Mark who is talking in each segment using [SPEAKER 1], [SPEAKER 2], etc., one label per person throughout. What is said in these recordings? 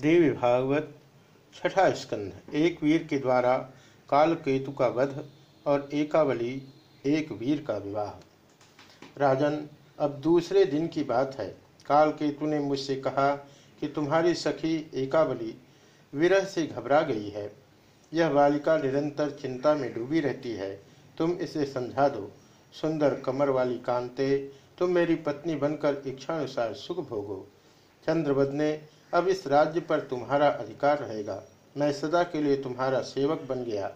[SPEAKER 1] देवी भागवत छठा स्कंध, एक वीर के द्वारा काल केतु का वध और एकावली, एक वीर का विवाह। राजन, अब दूसरे दिन की बात है। काल केतु ने मुझसे कहा कि तुम्हारी सखी एकावली विरह से घबरा गई है। यह बालिका निरंतर चिंता में डूबी रहती है। तुम इसे समझा दो। सुंदर कमर वाली कांते, तुम मेरी पत्नी बनकर इच्छानुसार सुख भोगो। चंद्रवद ने अब इस राज्य पर तुम्हारा अधिकार रहेगा। मैं सदा के लिए तुम्हारा सेवक बन गया।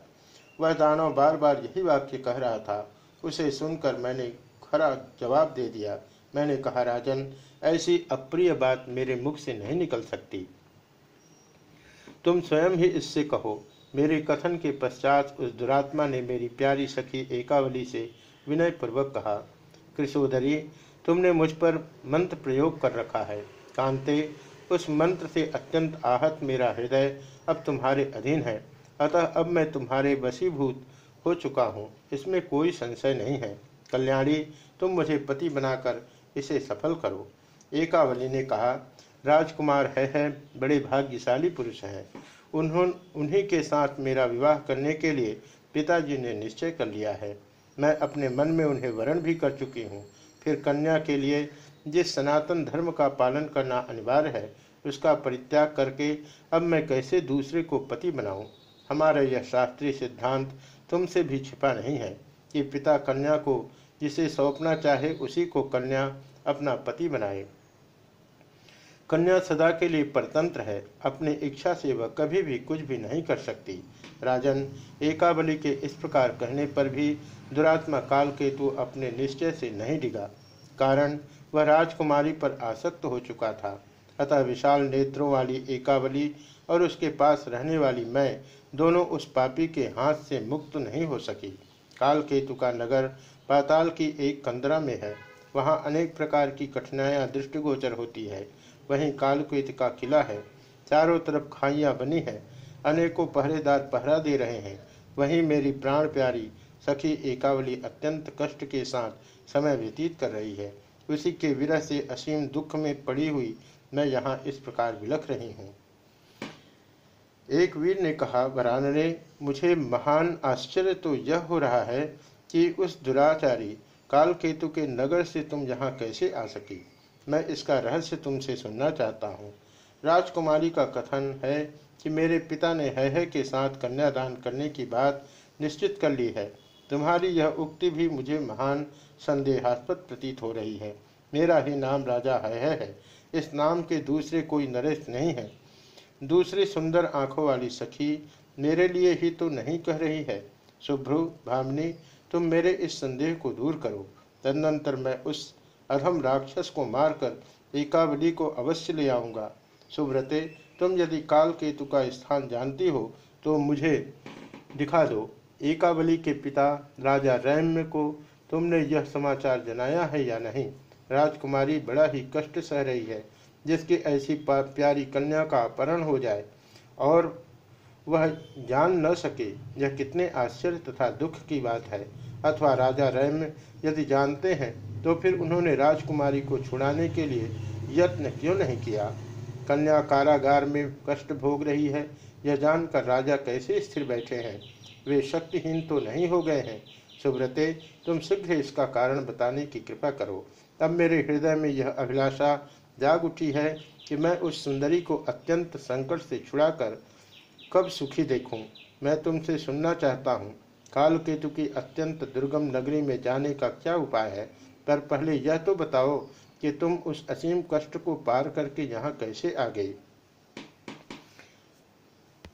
[SPEAKER 1] वह दानव बार बार यही वाक्य कह रहा था। उसे सुनकर मैंने खरा जवाब दे दिया। मैंने कहा, राजन, ऐसी अप्रिय बात मेरे मुख से नहीं निकल सकती। तुम स्वयं ही इससे कहो, मेरे कथन के पश्चात उस दुरात्मा ने मेरी प्यारी सखी एकावली से विनय पूर्वक कहा कृषोधरी तुमने मुझ पर मंत्र प्रयोग कर रखा है। कांते उस मंत्र से अत्यंत आहत मेरा हृदय अब तुम्हारे अधीन है। अतः अब मैं तुम्हारे वशीभूत हो चुका हूँ। इसमें कोई संशय नहीं है। कल्याणी, तुम मुझे पति बनाकर इसे सफल करो। एकावली ने कहा, राजकुमार है है, बड़े भाग्यशाली पुरुष हैं। उन्होंने उन्हीं के साथ मेरा विवाह करने के लिए पिताजी ने निश्चय कर लिया है। मैं अपने मन में उन्हें वरण भी कर चुकी हूँ। फिर कन्या के लिए जिस सनातन धर्म का पालन करना अनिवार्य है, उसका परित्याग करके अब मैं कैसे दूसरे को पति बनाऊँ? हमारा यह शास्त्रीय सिद्धांत तुमसे भी छिपा नहीं है कि पिता कन्या को जिसे सौंपना चाहे उसी को कन्या अपना पति बनाए। कन्या सदा के लिए परतंत्र है, अपनी इच्छा से वह कभी भी कुछ भी नहीं कर सकती। राजन, एकावली के इस प्रकार कहने पर भी दुरात्मा काल के केतु अपने निश्चय से नहीं डिगा। कारण वह राजकुमारी पर आसक्त हो चुका था। अतः विशाल नेत्रों वाली एकावली और उसके पास रहने वाली मैं दोनों उस पापी के हाथ से मुक्त नहीं हो सकी। काल केतु का नगर पाताल की एक कंदरा में है। वहाँ अनेक प्रकार की कठिनाइयाँ दृष्टिगोचर होती है। वहीं कालकेत का किला है। चारों तरफ़ खाइयाँ बनी है। अनेकों पहरेदार पहरा दे रहे हैं। वहीं मेरी प्राण प्यारी सखी एकावली अत्यंत कष्ट के साथ समय व्यतीत कर रही है। उसी के विरह से असीम दुख में पड़ी हुई मैं यहाँ इस प्रकार विलख रही हूँ। एक वीर ने कहा वरानने मुझे महान आश्चर्य तो यह हो रहा है कि उस दुराचारी काल केतु के नगर से तुम यहाँ कैसे आ सकी। मैं इसका रहस्य तुमसे सुनना चाहता हूँ। राजकुमारी का कथन है कि मेरे पिता ने है, है के साथ कन्यादान करने की बात निश्चित कर ली है। तुम्हारी यह उक्ति भी मुझे महान संदेहास्पद प्रतीत हो रही है। मेरा ही नाम राजा है, है, है। इस नाम के दूसरे कोई नरेश नहीं है। दूसरी सुंदर आँखों वाली सखी मेरे लिए ही तो नहीं कह रही है। शुभ्रु भामनी तुम मेरे इस संदेह को दूर करो। तदनंतर मैं उस अधम राक्षस को मारकर एकावली को अवश्य ले आऊँगा। सुब्रते तुम यदि काल केतु का स्थान जानती हो तो मुझे दिखा दो। एकावली के पिता राजा रैम्य को, तुमने यह समाचार जनाया है या नहीं? राजकुमारी बड़ा ही कष्ट सह रही है, जिसकी ऐसी प्यारी कन्या का अपहरण हो जाए, और वह जान न सके यह कितने आश्चर्य तथा दुख की बात है। अथवा राजा रैम यदि जानते हैं तो फिर उन्होंने राजकुमारी को छुड़ाने के लिए यत्न क्यों नहीं किया? कन्या कारागार में कष्ट भोग रही है, यह जानकर राजा कैसे स्थिर बैठे हैं? वे शक्तिहीन तो नहीं हो गए हैं। सुब्रते तुम शीघ्र इसका कारण बताने की कृपा करो। तब मेरे हृदय में यह अभिलाषा जाग उठी है कि मैं उस सुंदरी को अत्यंत संकट से छुड़ाकर कब सुखी देखूँ। मैं तुमसे सुनना चाहता हूँ। काल केतु की अत्यंत दुर्गम नगरी में जाने का क्या उपाय है? पर पहले यह तो बताओ कि तुम उस असीम कष्ट को पार करके यहाँ कैसे आ गई?